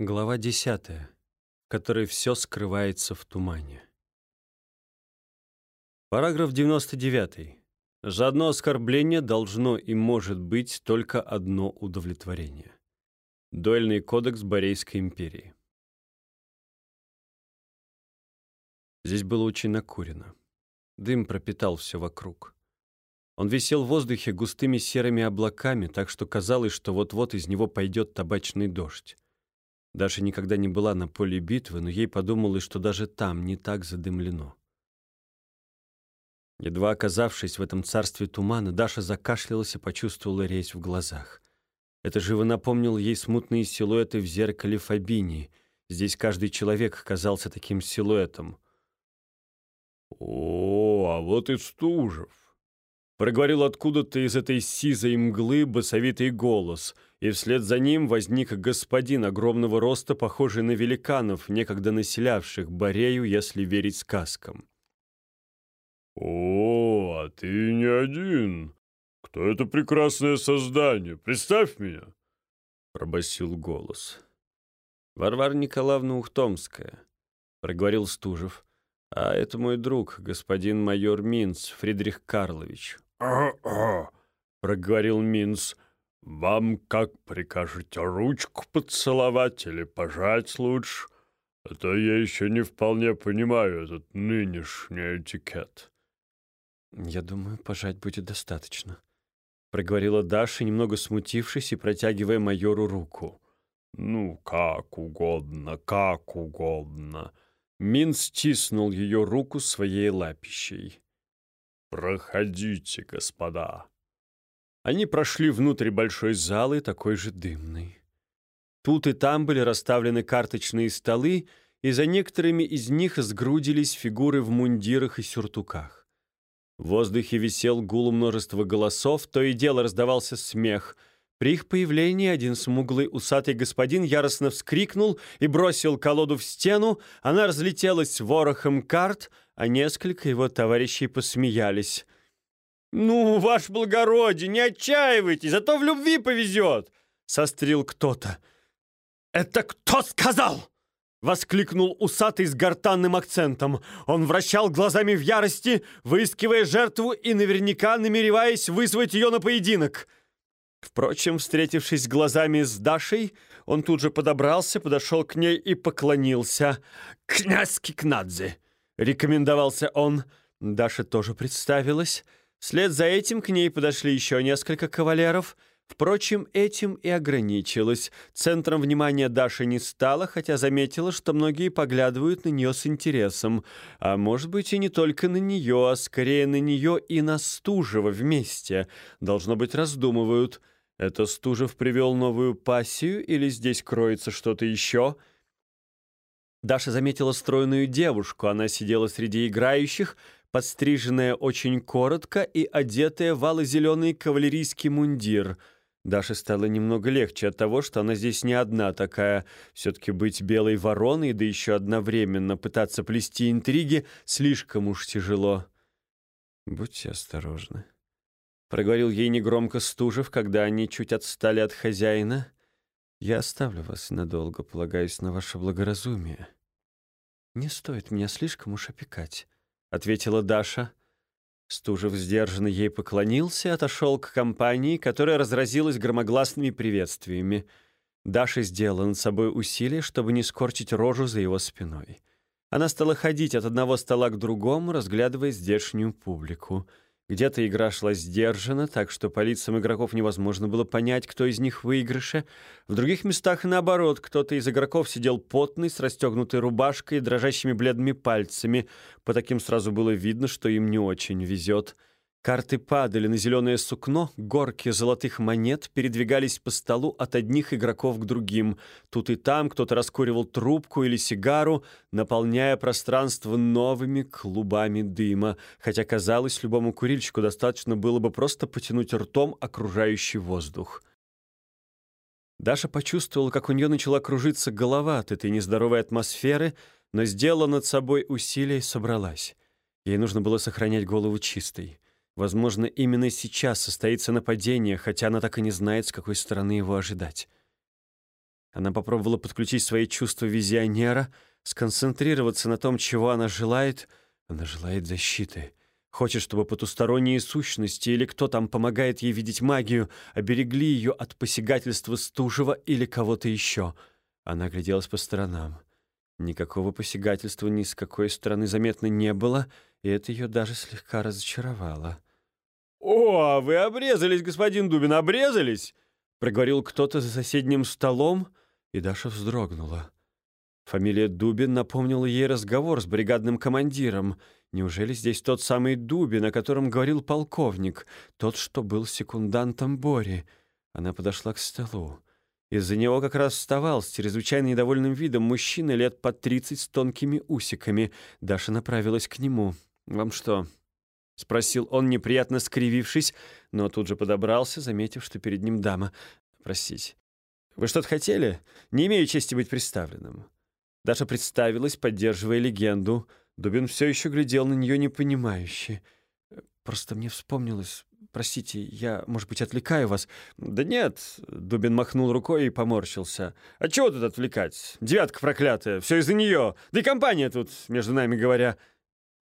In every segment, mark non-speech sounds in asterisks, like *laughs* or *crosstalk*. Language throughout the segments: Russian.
Глава 10, в которой все скрывается в тумане. Параграф 99. За одно оскорбление должно и может быть только одно удовлетворение. Дуэльный кодекс Борейской империи. Здесь было очень накурено. Дым пропитал все вокруг. Он висел в воздухе густыми серыми облаками, так что казалось, что вот-вот из него пойдет табачный дождь. Даша никогда не была на поле битвы, но ей подумалось, что даже там не так задымлено. Едва оказавшись в этом царстве тумана, Даша закашлялась и почувствовала резь в глазах. Это живо напомнило ей смутные силуэты в зеркале Фабини. Здесь каждый человек казался таким силуэтом. «О, а вот и Стужев!» Проговорил откуда-то из этой сизой мглы басовитый голос — и вслед за ним возник господин огромного роста, похожий на великанов, некогда населявших Борею, если верить сказкам. «О, а ты не один. Кто это прекрасное создание? Представь меня!» — пробасил голос. «Варвара Николаевна Ухтомская», — проговорил Стужев. «А это мой друг, господин майор Минц, Фридрих Карлович». «А-а», — проговорил Минц, «Вам как прикажете, ручку поцеловать или пожать лучше? А то я еще не вполне понимаю этот нынешний этикет». «Я думаю, пожать будет достаточно», — проговорила Даша, немного смутившись и протягивая майору руку. «Ну, как угодно, как угодно». Мин стиснул ее руку своей лапищей. «Проходите, господа». Они прошли внутрь большой залы, такой же дымной. Тут и там были расставлены карточные столы, и за некоторыми из них сгрудились фигуры в мундирах и сюртуках. В воздухе висел гул множества голосов, то и дело раздавался смех. При их появлении один смуглый усатый господин яростно вскрикнул и бросил колоду в стену, она разлетелась ворохом карт, а несколько его товарищей посмеялись. «Ну, ваше благородие, не отчаивайтесь, зато в любви повезет!» — сострил кто-то. «Это кто сказал?» — воскликнул усатый с гортанным акцентом. Он вращал глазами в ярости, выискивая жертву и наверняка намереваясь вызвать ее на поединок. Впрочем, встретившись глазами с Дашей, он тут же подобрался, подошел к ней и поклонился. «Князь Кикнадзе!» — рекомендовался он. Даша тоже представилась — Вслед за этим к ней подошли еще несколько кавалеров. Впрочем, этим и ограничилось. Центром внимания Даша не стала, хотя заметила, что многие поглядывают на нее с интересом. А может быть, и не только на нее, а скорее на нее и на Стужева вместе. Должно быть, раздумывают. Это Стужев привел новую пассию или здесь кроется что-то еще? Даша заметила стройную девушку. Она сидела среди играющих, подстриженная очень коротко и одетая в алло-зеленый кавалерийский мундир. Даше стало немного легче от того, что она здесь не одна такая. Все-таки быть белой вороной, да еще одновременно пытаться плести интриги, слишком уж тяжело. «Будьте осторожны», — проговорил ей негромко Стужев, когда они чуть отстали от хозяина. «Я оставлю вас надолго, полагаясь на ваше благоразумие. Не стоит меня слишком уж опекать» ответила Даша. Стужев сдержанно ей поклонился и отошел к компании, которая разразилась громогласными приветствиями. Даша сделала над собой усилие, чтобы не скорчить рожу за его спиной. Она стала ходить от одного стола к другому, разглядывая здешнюю публику — где-то игра шла сдержанно, так что по лицам игроков невозможно было понять, кто из них выигрыше. В других местах, наоборот, кто-то из игроков сидел потный, с расстегнутой рубашкой и дрожащими бледными пальцами. По таким сразу было видно, что им не очень везет. Карты падали на зеленое сукно, горки золотых монет передвигались по столу от одних игроков к другим. Тут и там кто-то раскуривал трубку или сигару, наполняя пространство новыми клубами дыма, хотя, казалось, любому курильщику достаточно было бы просто потянуть ртом окружающий воздух. Даша почувствовала, как у нее начала кружиться голова от этой нездоровой атмосферы, но сделала над собой усилие и собралась. Ей нужно было сохранять голову чистой. Возможно, именно сейчас состоится нападение, хотя она так и не знает, с какой стороны его ожидать. Она попробовала подключить свои чувства визионера, сконцентрироваться на том, чего она желает. Она желает защиты. Хочет, чтобы потусторонние сущности или кто там помогает ей видеть магию, оберегли ее от посягательства Стужева или кого-то еще. Она гляделась по сторонам. Никакого посягательства ни с какой стороны заметно не было, и это ее даже слегка разочаровало. «О, вы обрезались, господин Дубин, обрезались!» — проговорил кто-то за соседним столом, и Даша вздрогнула. Фамилия Дубин напомнила ей разговор с бригадным командиром. Неужели здесь тот самый Дубин, о котором говорил полковник, тот, что был секундантом Бори? Она подошла к столу. Из-за него как раз вставал с чрезвычайно недовольным видом мужчина лет под тридцать с тонкими усиками. Даша направилась к нему. «Вам что?» — спросил он, неприятно скривившись, но тут же подобрался, заметив, что перед ним дама. «Простите. Вы что-то хотели? Не имею чести быть представленным». Даша представилась, поддерживая легенду. Дубин все еще глядел на нее непонимающе. «Просто мне вспомнилось, Простите, я, может быть, отвлекаю вас?» «Да нет», — Дубин махнул рукой и поморщился. «А чего тут отвлекать? Девятка проклятая, все из-за нее. Да и компания тут, между нами говоря».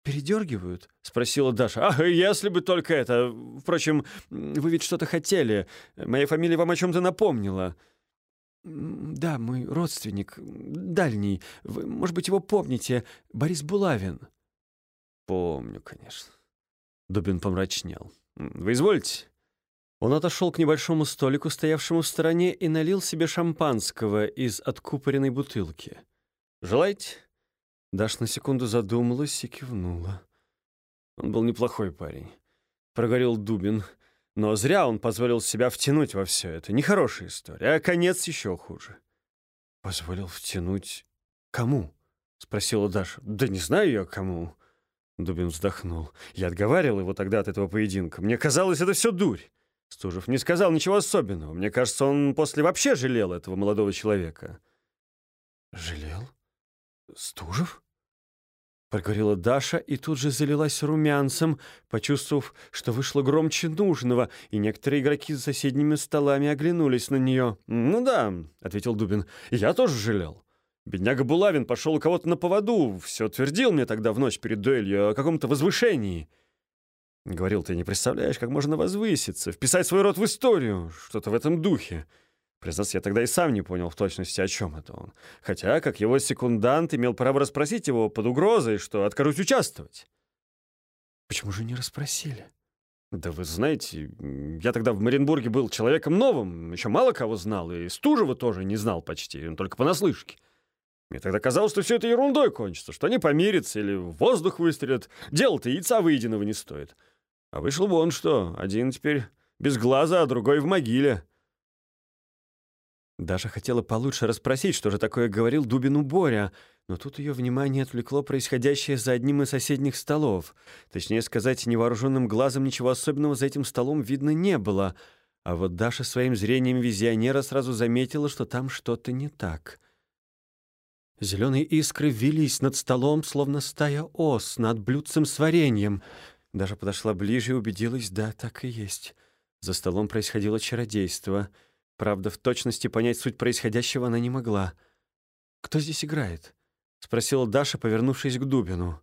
«Передергивают?» — спросила Даша. «Ах, если бы только это. Впрочем, вы ведь что-то хотели. Моя фамилия вам о чем-то напомнила». «Да, мой родственник, дальний. Вы, может быть, его помните. Борис Булавин». «Помню, конечно». Дубин помрачнел. «Вы извольте». Он отошел к небольшому столику, стоявшему в стороне, и налил себе шампанского из откупоренной бутылки. «Желаете?» Даш на секунду задумалась и кивнула. Он был неплохой парень. Проговорил Дубин. Но зря он позволил себя втянуть во все это. Нехорошая история, а конец еще хуже. «Позволил втянуть кому?» — спросила Даша. «Да не знаю я кому». Дубин вздохнул. «Я отговаривал его тогда от этого поединка. Мне казалось, это все дурь. Стужев не сказал ничего особенного. Мне кажется, он после вообще жалел этого молодого человека». «Жалел? Стужев?» Проговорила Даша и тут же залилась румянцем, почувствовав, что вышло громче нужного, и некоторые игроки за соседними столами оглянулись на нее. «Ну да», — ответил Дубин, — «я тоже жалел. Бедняга Булавин пошел у кого-то на поводу, все твердил мне тогда в ночь перед дуэлью о каком-то возвышении. Говорил, ты не представляешь, как можно возвыситься, вписать свой род в историю, что-то в этом духе. Признаться, я тогда и сам не понял в точности, о чем это он. Хотя, как его секундант, имел право расспросить его под угрозой, что откажусь участвовать. Почему же не расспросили? Да вы знаете, я тогда в Маринбурге был человеком новым, еще мало кого знал, и Стужева тоже не знал почти, он только понаслышке. Мне тогда казалось, что все это ерундой кончится, что они помирятся или в воздух выстрелят. Дело-то яйца выеденного не стоит. А вышел вон что, один теперь без глаза, а другой в могиле. Даша хотела получше расспросить, что же такое говорил Дубину Боря, но тут ее внимание отвлекло происходящее за одним из соседних столов. Точнее сказать, невооруженным глазом ничего особенного за этим столом видно не было. А вот Даша своим зрением визионера сразу заметила, что там что-то не так. Зеленые искры вились над столом, словно стая ос над блюдцем с вареньем. Даже подошла ближе и убедилась, да, так и есть. За столом происходило чародейство. Правда, в точности понять суть происходящего она не могла. «Кто здесь играет?» — спросила Даша, повернувшись к Дубину.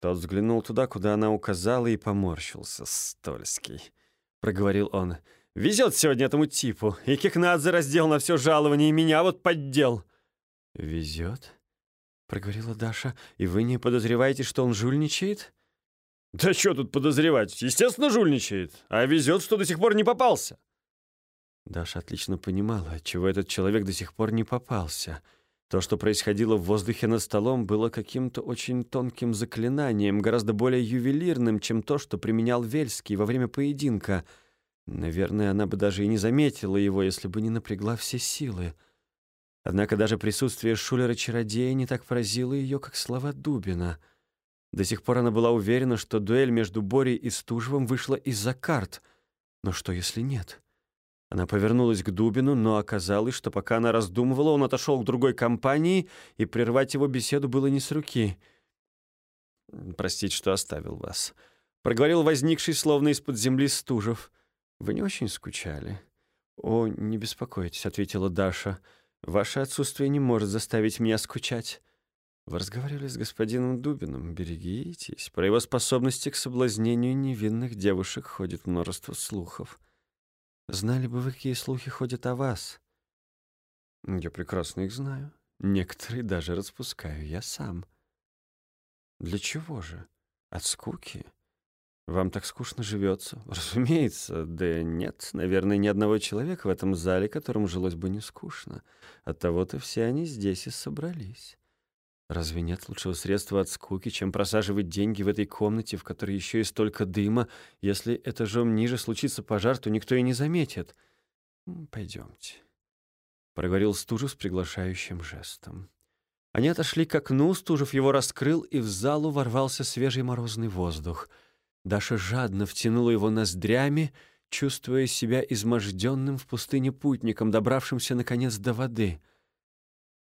Тот взглянул туда, куда она указала, и поморщился. «Стольский», — проговорил он. «Везет сегодня этому типу. И Кикнадзе раздел на все жалование, и меня вот поддел». «Везет?» — проговорила Даша. «И вы не подозреваете, что он жульничает?» «Да что тут подозревать? Естественно, жульничает. А везет, что до сих пор не попался». Даша отлично понимала, отчего этот человек до сих пор не попался. То, что происходило в воздухе над столом, было каким-то очень тонким заклинанием, гораздо более ювелирным, чем то, что применял Вельский во время поединка. Наверное, она бы даже и не заметила его, если бы не напрягла все силы. Однако даже присутствие Шулера-чародея не так поразило ее, как слова Дубина. До сих пор она была уверена, что дуэль между Борей и Стужевым вышла из-за карт. Но что, если нет? Она повернулась к Дубину, но оказалось, что пока она раздумывала, он отошел к другой компании, и прервать его беседу было не с руки. «Простите, что оставил вас», — проговорил возникший, словно из-под земли Стужев. «Вы не очень скучали?» «О, не беспокойтесь», — ответила Даша. Ваше отсутствие не может заставить меня скучать. Вы разговаривали с господином Дубиным. Берегитесь. Про его способности к соблазнению невинных девушек ходит множество слухов. Знали бы вы, какие слухи ходят о вас. Я прекрасно их знаю. Некоторые даже распускаю я сам. Для чего же? От скуки? Вам так скучно живется? *laughs* Разумеется. Да нет, наверное, ни одного человека в этом зале, которому жилось бы не скучно. Оттого-то все они здесь и собрались. Разве нет лучшего средства от скуки, чем просаживать деньги в этой комнате, в которой еще и столько дыма? Если этажом ниже случится пожар, то никто и не заметит. Пойдемте. Проговорил Стужев с приглашающим жестом. Они отошли к окну, Стужев его раскрыл, и в залу ворвался свежий морозный воздух. Даша жадно втянула его ноздрями, чувствуя себя изможденным в пустыне путником, добравшимся, наконец, до воды —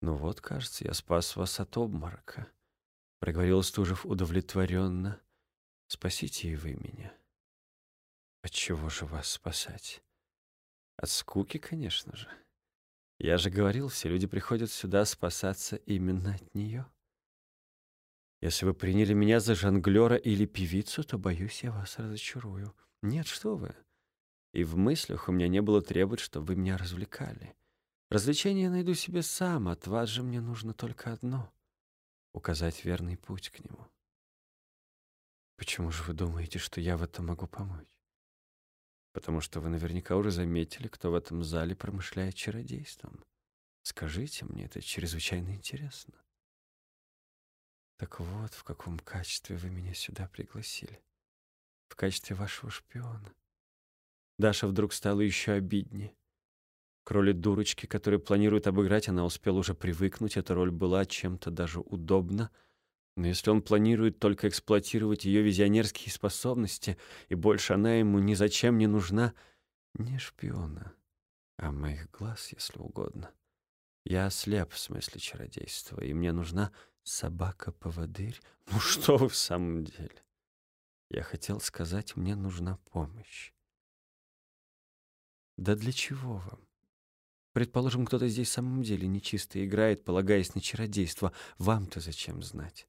«Ну вот, кажется, я спас вас от обморока», — проговорил Стужев удовлетворенно. «Спасите и вы меня». «От чего же вас спасать?» «От скуки, конечно же. Я же говорил, все люди приходят сюда спасаться именно от нее. Если вы приняли меня за жонглера или певицу, то, боюсь, я вас разочарую. Нет, что вы. И в мыслях у меня не было требовать, чтобы вы меня развлекали». Развлечение найду себе сам, от вас же мне нужно только одно — указать верный путь к нему. Почему же вы думаете, что я в этом могу помочь? Потому что вы наверняка уже заметили, кто в этом зале промышляет чародейством. Скажите мне, это чрезвычайно интересно. Так вот, в каком качестве вы меня сюда пригласили. В качестве вашего шпиона. Даша вдруг стала еще обиднее. К роли дурочки, которую планирует обыграть, она успела уже привыкнуть. Эта роль была чем-то даже удобна. Но если он планирует только эксплуатировать ее визионерские способности, и больше она ему ни зачем не нужна, не шпиона, а моих глаз, если угодно. Я ослеп в смысле чародейства, и мне нужна собака-поводырь. Ну что вы в самом деле? Я хотел сказать, мне нужна помощь. Да для чего вам? Предположим, кто-то здесь в самом деле нечисто играет, полагаясь на чародейство. Вам-то зачем знать?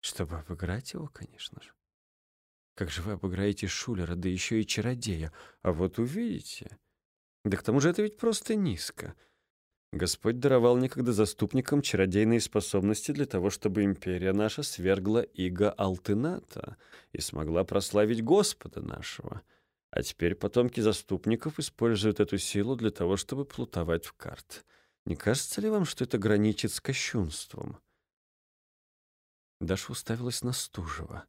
Чтобы обыграть его, конечно же. Как же вы обыграете Шулера, да еще и чародея? А вот увидите. Да к тому же это ведь просто низко. Господь даровал некогда заступникам чародейные способности для того, чтобы империя наша свергла иго Алтыната и смогла прославить Господа нашего — а теперь потомки заступников используют эту силу для того, чтобы плутовать в карт. Не кажется ли вам, что это граничит с кощунством?» Даша уставилась на Стужева.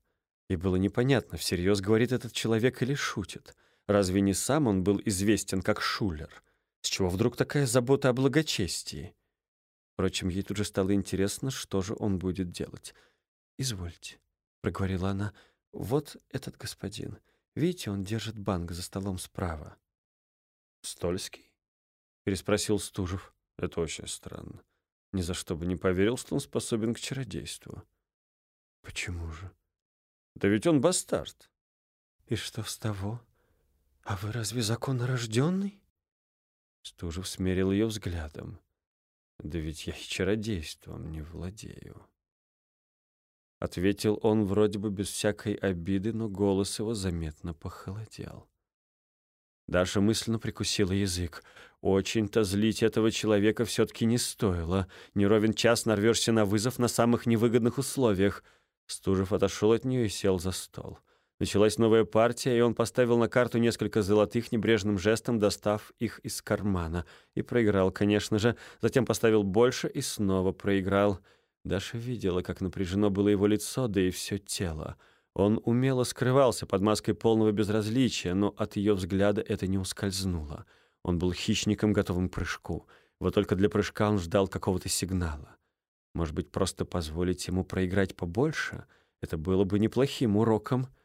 И было непонятно, всерьез говорит этот человек или шутит. Разве не сам он был известен как шулер? С чего вдруг такая забота о благочестии? Впрочем, ей тут же стало интересно, что же он будет делать. «Извольте», — проговорила она, — «вот этот господин». Видите, он держит банк за столом справа. «Стольский?» — переспросил Стужев. «Это очень странно. Ни за что бы не поверил, что он способен к чародейству». «Почему же?» «Да ведь он бастард». «И что с того? А вы разве законно рожденный?» Стужев смерил ее взглядом. «Да ведь я и чародейством не владею». Ответил он вроде бы без всякой обиды, но голос его заметно похолодел. Даша мысленно прикусила язык. Очень-то злить этого человека все-таки не стоило. Не ровен час нарвешься на вызов на самых невыгодных условиях. Стужев отошел от нее и сел за стол. Началась новая партия, и он поставил на карту несколько золотых, небрежным жестом достав их из кармана. И проиграл, конечно же. Затем поставил больше и снова проиграл. Даша видела, как напряжено было его лицо, да и все тело. Он умело скрывался под маской полного безразличия, но от ее взгляда это не ускользнуло. Он был хищником, готовым к прыжку. Вот только для прыжка он ждал какого-то сигнала. Может быть, просто позволить ему проиграть побольше? Это было бы неплохим уроком —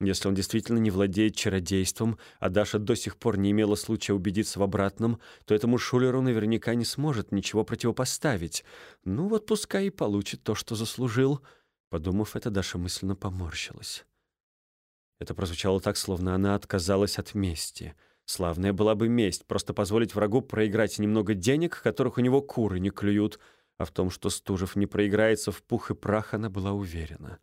если он действительно не владеет чародейством, а Даша до сих пор не имела случая убедиться в обратном, то этому шулеру наверняка не сможет ничего противопоставить. Ну вот пускай и получит то, что заслужил. Подумав это, Даша мысленно поморщилась. Это прозвучало так, словно она отказалась от мести. Славная была бы месть, просто позволить врагу проиграть немного денег, которых у него куры не клюют, а в том, что Стужев не проиграется в пух и прах, она была уверена.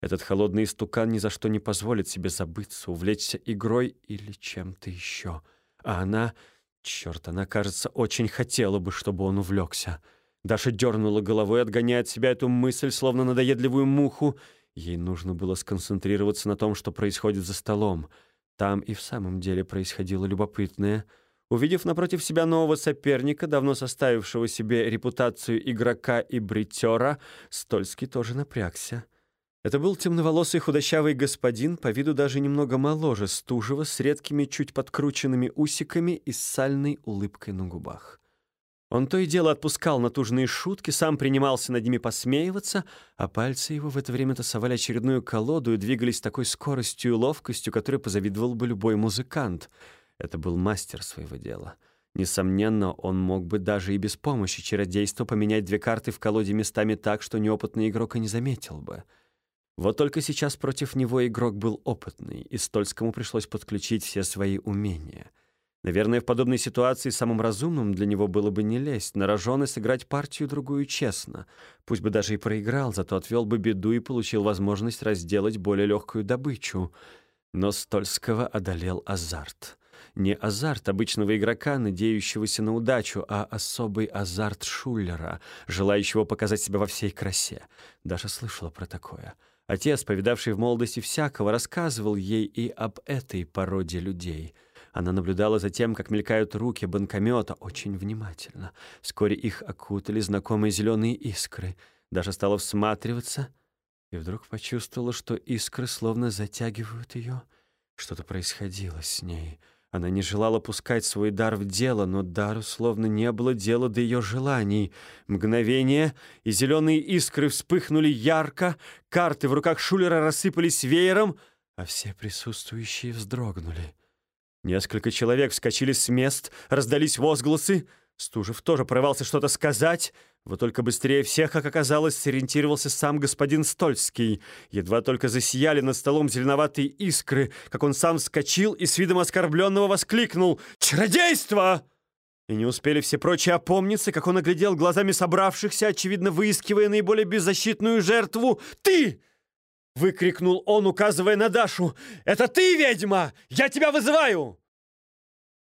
Этот холодный истукан ни за что не позволит себе забыться, увлечься игрой или чем-то еще. А она, черт, она, кажется, очень хотела бы, чтобы он увлекся. Даша дернула головой, отгоняя от себя эту мысль, словно надоедливую муху. Ей нужно было сконцентрироваться на том, что происходит за столом. Там и в самом деле происходило любопытное — Увидев напротив себя нового соперника, давно составившего себе репутацию игрока и бритера, Стольский тоже напрягся. Это был темноволосый худощавый господин, по виду даже немного моложе Стужева, с редкими чуть подкрученными усиками и с сальной улыбкой на губах. Он то и дело отпускал натужные шутки, сам принимался над ними посмеиваться, а пальцы его в это время тасовали очередную колоду и двигались такой скоростью и ловкостью, которой позавидовал бы любой музыкант. Это был мастер своего дела. Несомненно, он мог бы даже и без помощи чародейства поменять две карты в колоде местами так, что неопытный игрок и не заметил бы — вот только сейчас против него игрок был опытный, и Стольскому пришлось подключить все свои умения. Наверное, в подобной ситуации самым разумным для него было бы не лезть на рожон и сыграть партию другую честно. Пусть бы даже и проиграл, зато отвел бы беду и получил возможность разделать более легкую добычу. Но Стольского одолел азарт. Не азарт обычного игрока, надеющегося на удачу, а особый азарт Шуллера, желающего показать себя во всей красе. Даша слышала про такое — Отец, повидавший в молодости всякого, рассказывал ей и об этой породе людей. Она наблюдала за тем, как мелькают руки банкомета, очень внимательно. Вскоре их окутали знакомые зеленые искры. Даже стала всматриваться и вдруг почувствовала, что искры словно затягивают ее. Что-то происходило с ней — она не желала пускать свой дар в дело, но дару словно не было дела до ее желаний. Мгновение, и зеленые искры вспыхнули ярко, карты в руках Шулера рассыпались веером, а все присутствующие вздрогнули. Несколько человек вскочили с мест, раздались возгласы. Стужев тоже порывался что-то сказать, вот только быстрее всех, как оказалось, сориентировался сам господин Стольский. Едва только засияли над столом зеленоватые искры, как он сам вскочил и с видом оскорбленного воскликнул «Чародейство!» И не успели все прочие опомниться, как он оглядел глазами собравшихся, очевидно выискивая наиболее беззащитную жертву. «Ты!» — выкрикнул он, указывая на Дашу. «Это ты, ведьма! Я тебя вызываю!»